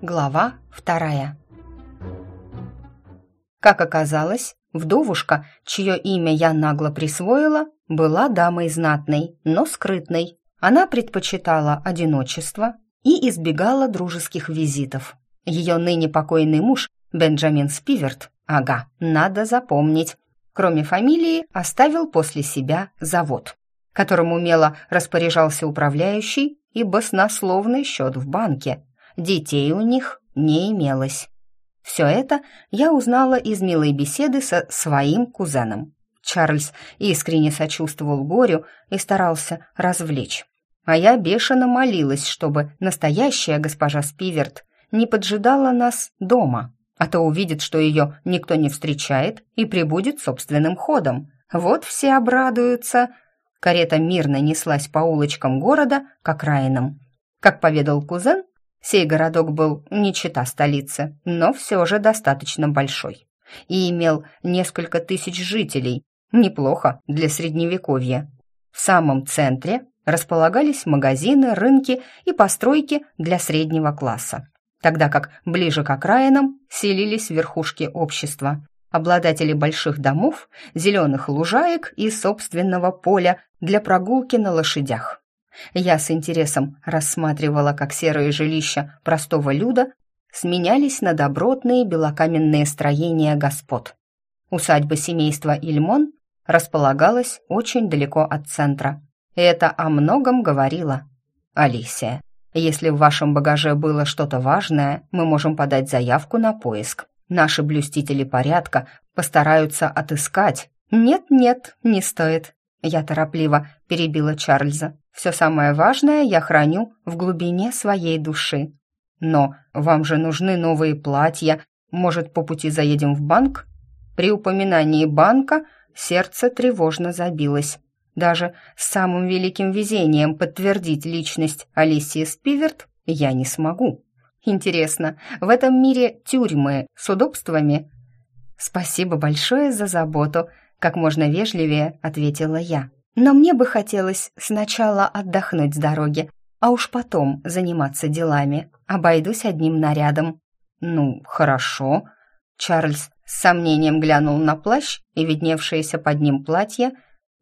Глава вторая Как оказалось, вдовушка, чье имя я нагло присвоила, была дамой знатной, но скрытной. Она предпочитала одиночество и избегала дружеских визитов. Ее ныне покойный муж, Бенджамин Спиверт, ага, надо запомнить, кроме фамилии, оставил после себя завод, которым умело распоряжался управляющий и баснословный счет в банке – детей у них не имелось. Все это я узнала из милой беседы со своим кузеном. Чарльз искренне сочувствовал горю и старался развлечь. А я бешено молилась, чтобы настоящая госпожа Спиверт не поджидала нас дома, а то увидит, что ее никто не встречает и прибудет собственным ходом. Вот все обрадуются. Карета мирно неслась по улочкам города к окраинам. Как поведал кузен, Сей городок был не чета столицы, но все же достаточно большой. И имел несколько тысяч жителей, неплохо для средневековья. В самом центре располагались магазины, рынки и постройки для среднего класса, тогда как ближе к окраинам селились верхушки общества, обладатели больших домов, зеленых лужаек и собственного поля для прогулки на лошадях. Я с интересом рассматривала, как серые жилища простого люда сменялись на добротные белокаменные строения господ. Усадьба семейства Ильмон располагалась очень далеко от центра. это о многом говорило. «Алисия, если в вашем багаже было что-то важное, мы можем подать заявку на поиск. Наши блюстители порядка постараются отыскать». «Нет-нет, не стоит», — я торопливо перебила Чарльза. Все самое важное я храню в глубине своей души. Но вам же нужны новые платья. Может, по пути заедем в банк? При упоминании банка сердце тревожно забилось. Даже с самым великим везением подтвердить личность Алисии Спиверт я не смогу. Интересно, в этом мире тюрьмы с удобствами? Спасибо большое за заботу, как можно вежливее ответила я. Но мне бы хотелось сначала отдохнуть с дороги, а уж потом заниматься делами. Обойдусь одним нарядом. Ну, хорошо. Чарльз с сомнением глянул на плащ и видневшееся под ним платье.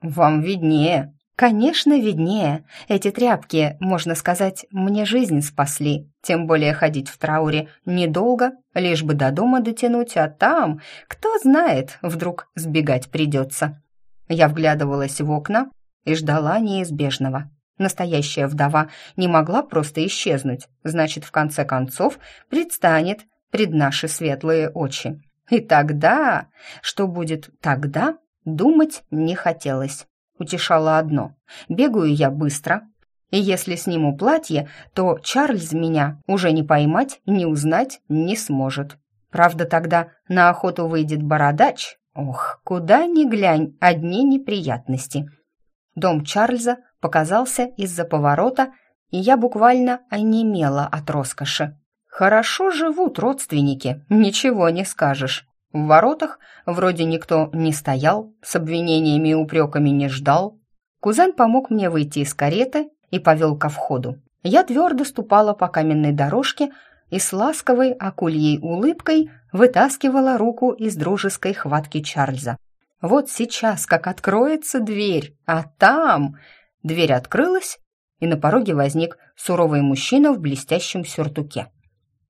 Вам виднее. Конечно, виднее. Эти тряпки, можно сказать, мне жизнь спасли. Тем более ходить в трауре недолго, лишь бы до дома дотянуть, а там, кто знает, вдруг сбегать придется. Я вглядывалась в окна и ждала неизбежного. Настоящая вдова не могла просто исчезнуть, значит, в конце концов предстанет пред наши светлые очи. И тогда, что будет тогда, думать не хотелось. Утешало одно. Бегаю я быстро, и если сниму платье, то Чарльз меня уже не поймать, не узнать не сможет. Правда, тогда на охоту выйдет бородач, Ох, куда ни глянь, одни неприятности. Дом Чарльза показался из-за поворота, и я буквально онемела от роскоши. Хорошо живут родственники, ничего не скажешь. В воротах вроде никто не стоял, с обвинениями и упреками не ждал. Кузен помог мне выйти из кареты и повел ко входу. Я твердо ступала по каменной дорожке, и с ласковой акульей улыбкой вытаскивала руку из дружеской хватки Чарльза. Вот сейчас, как откроется дверь, а там... Дверь открылась, и на пороге возник суровый мужчина в блестящем сюртуке.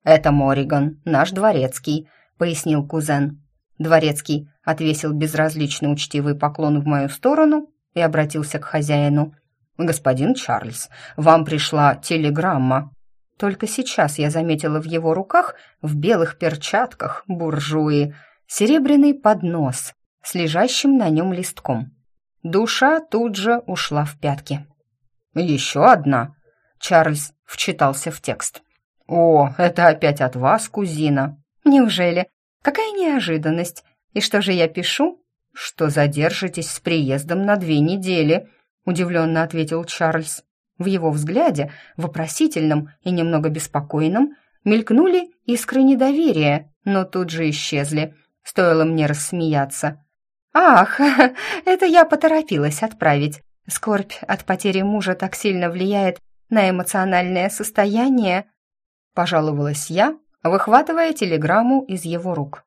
«Это Мориган, наш дворецкий», — пояснил кузен. Дворецкий отвесил безразлично учтивый поклон в мою сторону и обратился к хозяину. «Господин Чарльз, вам пришла телеграмма». Только сейчас я заметила в его руках, в белых перчатках, буржуи, серебряный поднос с лежащим на нем листком. Душа тут же ушла в пятки. «Еще одна?» Чарльз вчитался в текст. «О, это опять от вас, кузина!» «Неужели? Какая неожиданность! И что же я пишу?» «Что задержитесь с приездом на две недели», — удивленно ответил Чарльз. В его взгляде, вопросительном и немного беспокойном, мелькнули искры недоверия, но тут же исчезли. Стоило мне рассмеяться. «Ах, это я поторопилась отправить. Скорбь от потери мужа так сильно влияет на эмоциональное состояние». пожаловалась я, выхватывая телеграмму из его рук.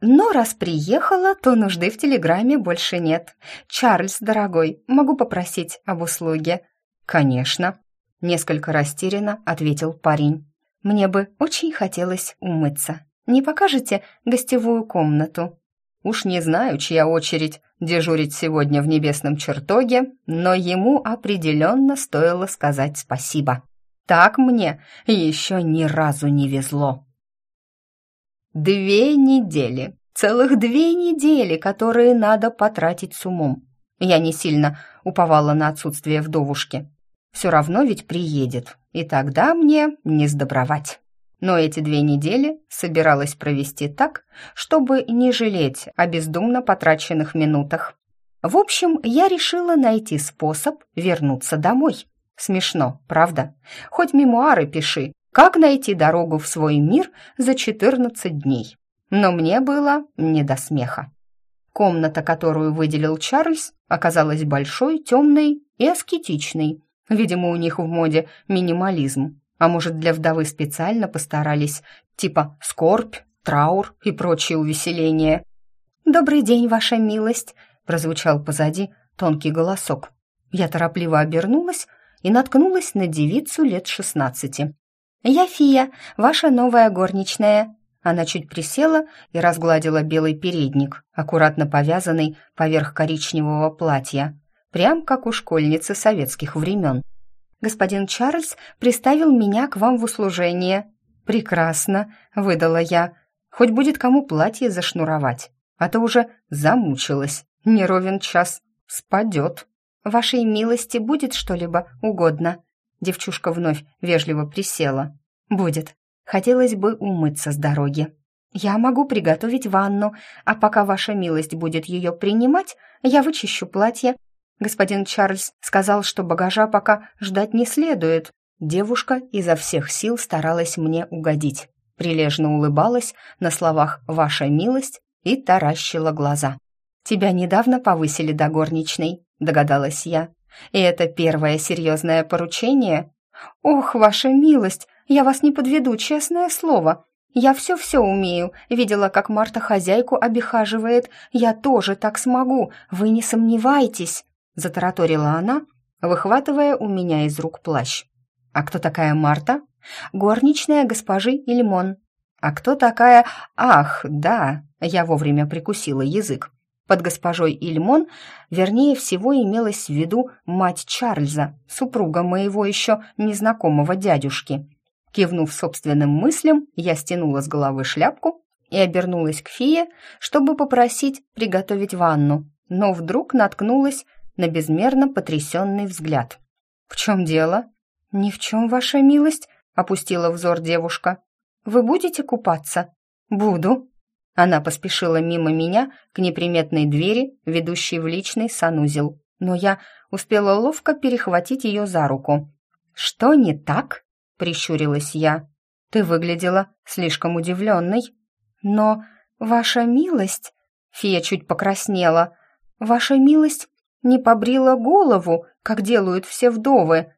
Но раз приехала, то нужды в телеграмме больше нет. Чарльз, дорогой, могу попросить об услуге. Конечно, несколько растерянно ответил парень. Мне бы очень хотелось умыться. Не покажете гостевую комнату? Уж не знаю, чья очередь дежурить сегодня в небесном чертоге, но ему определенно стоило сказать спасибо. Так мне еще ни разу не везло. Две недели. Целых две недели, которые надо потратить с умом. Я не сильно уповала на отсутствие вдовушки. Все равно ведь приедет, и тогда мне не сдобровать. Но эти две недели собиралась провести так, чтобы не жалеть о бездумно потраченных минутах. В общем, я решила найти способ вернуться домой. Смешно, правда? Хоть мемуары пиши, как найти дорогу в свой мир за 14 дней. Но мне было не до смеха. Комната, которую выделил Чарльз, оказалась большой, темной и аскетичной. Видимо, у них в моде минимализм. А может, для вдовы специально постарались, типа скорбь, траур и прочие увеселения. «Добрый день, ваша милость!» прозвучал позади тонкий голосок. Я торопливо обернулась и наткнулась на девицу лет шестнадцати. «Я Фия, ваша новая горничная». Она чуть присела и разгладила белый передник, аккуратно повязанный поверх коричневого платья, прям как у школьницы советских времен. «Господин Чарльз приставил меня к вам в услужение». «Прекрасно», — выдала я. «Хоть будет кому платье зашнуровать, а то уже замучилась. Не ровен час. Спадет». «Вашей милости будет что-либо угодно?» Девчушка вновь вежливо присела. «Будет. Хотелось бы умыться с дороги. Я могу приготовить ванну, а пока ваша милость будет ее принимать, я вычищу платье. Господин Чарльз сказал, что багажа пока ждать не следует». Девушка изо всех сил старалась мне угодить. Прилежно улыбалась на словах «Ваша милость» и таращила глаза. «Тебя недавно повысили до горничной», — догадалась я. И это первое серьезное поручение? Ох, ваша милость, я вас не подведу, честное слово. Я все-все умею. Видела, как Марта хозяйку обихаживает. Я тоже так смогу, вы не сомневайтесь, затараторила она, выхватывая у меня из рук плащ. А кто такая Марта? Горничная госпожи Ильмон. А кто такая... Ах, да, я вовремя прикусила язык. Под госпожой Ильмон, вернее всего, имелась в виду мать Чарльза, супруга моего еще незнакомого дядюшки. Кивнув собственным мыслям, я стянула с головы шляпку и обернулась к фее, чтобы попросить приготовить ванну, но вдруг наткнулась на безмерно потрясенный взгляд. «В чем дело?» «Ни в чем, ваша милость», — опустила взор девушка. «Вы будете купаться?» «Буду», она поспешила мимо меня к неприметной двери, ведущей в личный санузел, но я успела ловко перехватить ее за руку. «Что не так?» — прищурилась я. «Ты выглядела слишком удивленной». «Но, ваша милость...» — фея чуть покраснела. «Ваша милость не побрила голову, как делают все вдовы».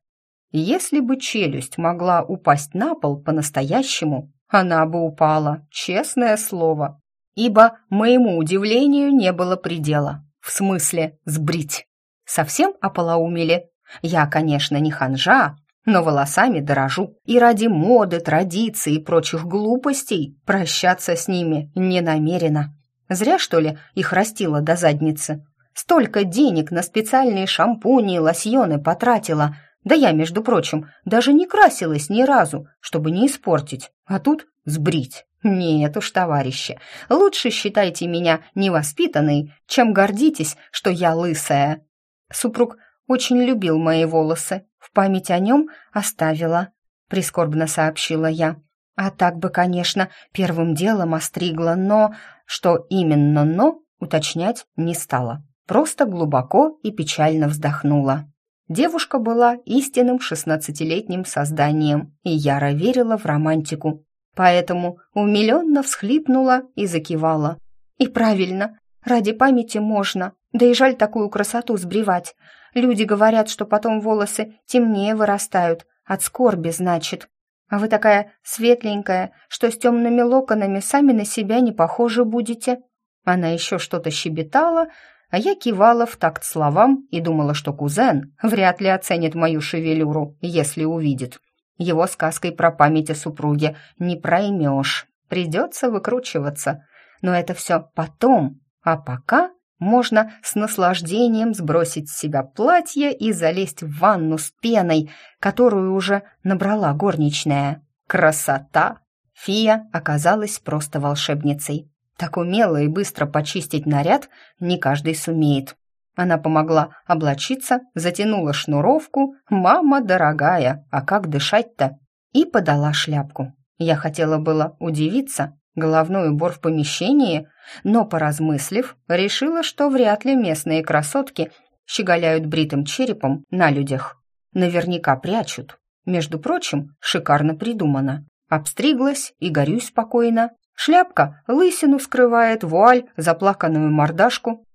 Если бы челюсть могла упасть на пол по-настоящему, она бы упала, честное слово ибо моему удивлению не было предела. В смысле сбрить. Совсем ополоумели? Я, конечно, не ханжа, но волосами дорожу, и ради моды, традиций и прочих глупостей прощаться с ними не намерена. Зря, что ли, их растила до задницы. Столько денег на специальные шампуни и лосьоны потратила. Да я, между прочим, даже не красилась ни разу, чтобы не испортить. А тут сбрить. «Нет уж, товарищи, лучше считайте меня невоспитанной, чем гордитесь, что я лысая». Супруг очень любил мои волосы, в память о нем оставила, прискорбно сообщила я. А так бы, конечно, первым делом остригла, но... Что именно «но» уточнять не стала. Просто глубоко и печально вздохнула. Девушка была истинным шестнадцатилетним созданием, и яро верила в романтику поэтому умиленно всхлипнула и закивала. «И правильно, ради памяти можно, да и жаль такую красоту сбривать. Люди говорят, что потом волосы темнее вырастают, от скорби, значит. А вы такая светленькая, что с темными локонами сами на себя не похожи будете». Она еще что-то щебетала, а я кивала в такт словам и думала, что кузен вряд ли оценит мою шевелюру, если увидит. Его сказкой про память о супруге не проймешь, придется выкручиваться. Но это все потом, а пока можно с наслаждением сбросить с себя платье и залезть в ванну с пеной, которую уже набрала горничная. Красота! Фия оказалась просто волшебницей. Так умело и быстро почистить наряд не каждый сумеет. Она помогла облачиться, затянула шнуровку. «Мама дорогая, а как дышать-то?» И подала шляпку. Я хотела было удивиться, головной убор в помещении, но, поразмыслив, решила, что вряд ли местные красотки щеголяют бритым черепом на людях. Наверняка прячут. Между прочим, шикарно придумано. Обстриглась и горюй спокойно. Шляпка лысину скрывает, вуаль, заплаканную мордашку.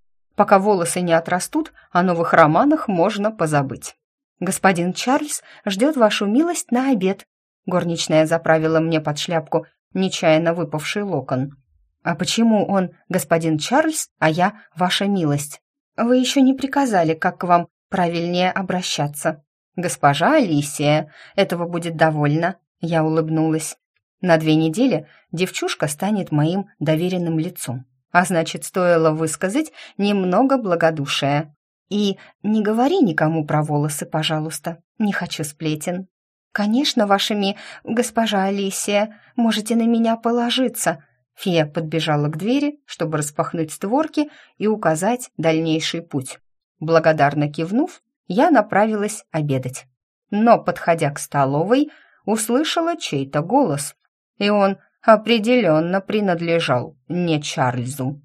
Пока волосы не отрастут, о новых романах можно позабыть. «Господин Чарльз ждет вашу милость на обед», горничная заправила мне под шляпку нечаянно выпавший локон. «А почему он господин Чарльз, а я ваша милость? Вы еще не приказали, как к вам правильнее обращаться». «Госпожа Алисия, этого будет довольно», — я улыбнулась. На две недели девчушка станет моим доверенным лицом. А значит, стоило высказать немного благодушия. И не говори никому про волосы, пожалуйста. Не хочу сплетен. Конечно, вашими, госпожа Алисия, можете на меня положиться. Фея подбежала к двери, чтобы распахнуть створки и указать дальнейший путь. Благодарно кивнув, я направилась обедать. Но, подходя к столовой, услышала чей-то голос, и он определенно принадлежал не Чарльзу.